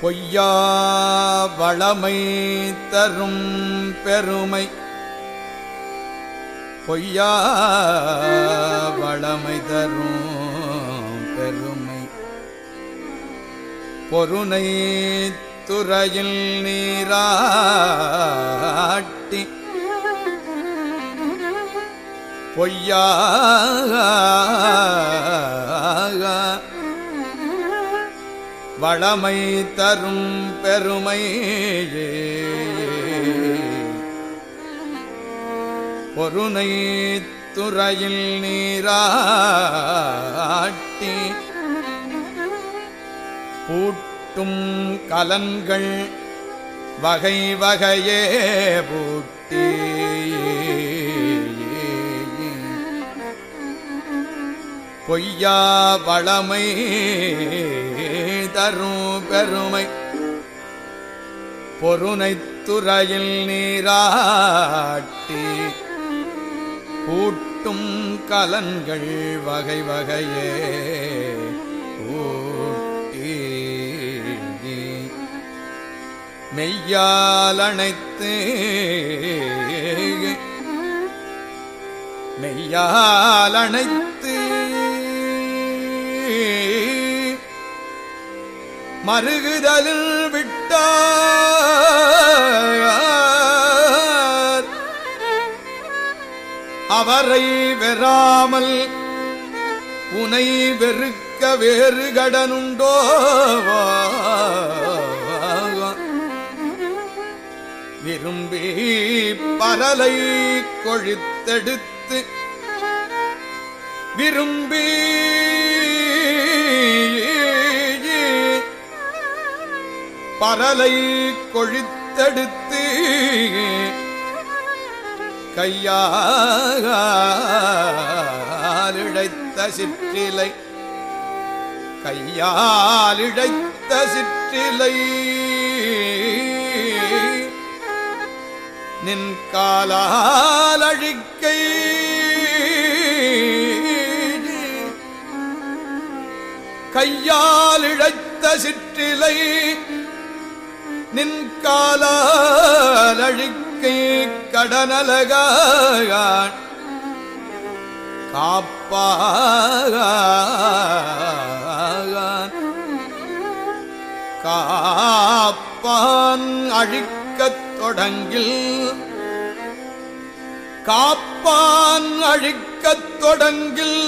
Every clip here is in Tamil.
பொய்யா வளமை தரும் பெருமை. பொய்யா வளமை தரும் பெருமை. பொருணை துறையில் நீராட்டி பொய்யா வளமை தரும் பெருமையே. பொருணை துறையில் நீராட்டி பூட்டும் கலன்கள் வகை வகையே பூட்டி. பொய்யா வளமை தரும் பெருமை. பொருணைத் துறையில் நீராட்டி கூட்டும் கலன்கள் வகை வகையே ஊட்டி மெய்யால் அணைத்து மருகுதலில் விட்டார். அவரை வெறாமல் உனை வெறுக்க வேறு கடனுண்டோ? விரும்பி பரலை கொழித்தெடுத்து விரும்பி பரலை கொழித்தெடுத்து கையால் சிற்றிலை கையாலிழைத்த சிற்றிலை. நின் காலால் கையாலிழைத்த சிற்றிலை நின்காலழிக்கை கடனலகான் காப்பான் காப்பான் அழிக்கத் தொடங்கில். காப்பான் அழிக்கத் தொடங்கில்.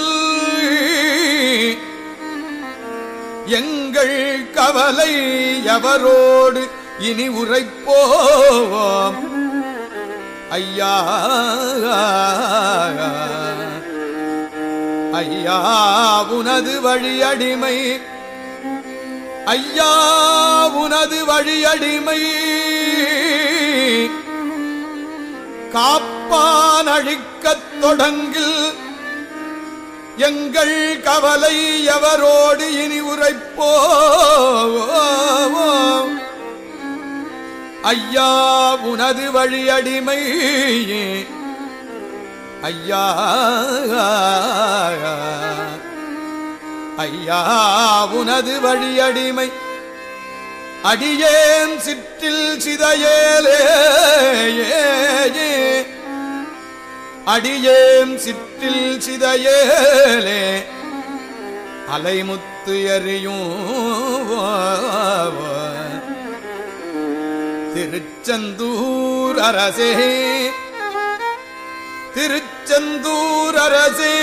எங்கள் கவலை எவரோடு இனி உரைப்போவோம். ஐயா ஐயா உனது வழியடிமை ஐயா உனது வழியடிமை காப்பான் அழிக்கத் தொடங்கில் எங்கள் கவலை எவரோடு இனி உரைப்போவோம். ஐயா உனது வழியடிமை ஐயா ஐயா உனது வழியடிமை அடியேன் சிற்றில் சிதையேலே. அடியேன் சிற்றில் சிதையேலே. அலைமுத்து எறியும். திருச்செந்தூர் அரசே. திருச்செந்தூர் அரசே.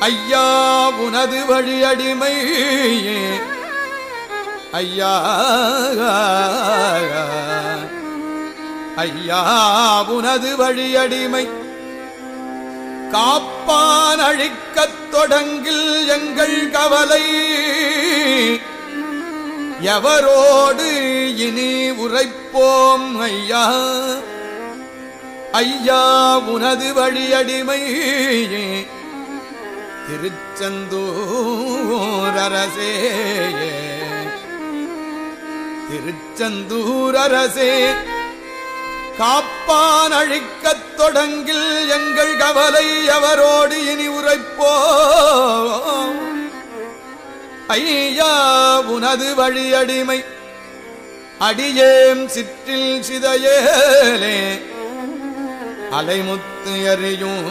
ஐயா உனது வழியடிமை ஐயா ஐயா உனது வழியடிமை காப்பான் அழிக்கத் தொடங்கில் எங்கள் கவலை. எவரோடு இனி உரைப்போம் ஐயா? ஐயா உனது வழியடிமை. திருச்செந்தூர் அரசே. திருச்செந்தூர் அரசே காப்பான் அழிக்கத் தொடங்கில் எங்கள் கவலை அவரோடு இனி உரைப்போ ஐயா உனது வழியடிமை. அடியேம் சிற்றில் சிதையேலே. அலைமுத்து எறியும்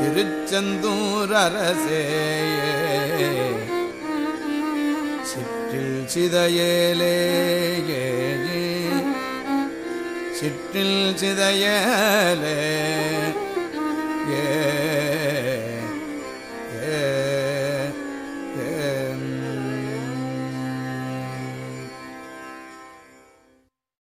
திருச்செந்தூர் அரசே சிற்றில் சிதையேலே சிற்றில் சிதையலே.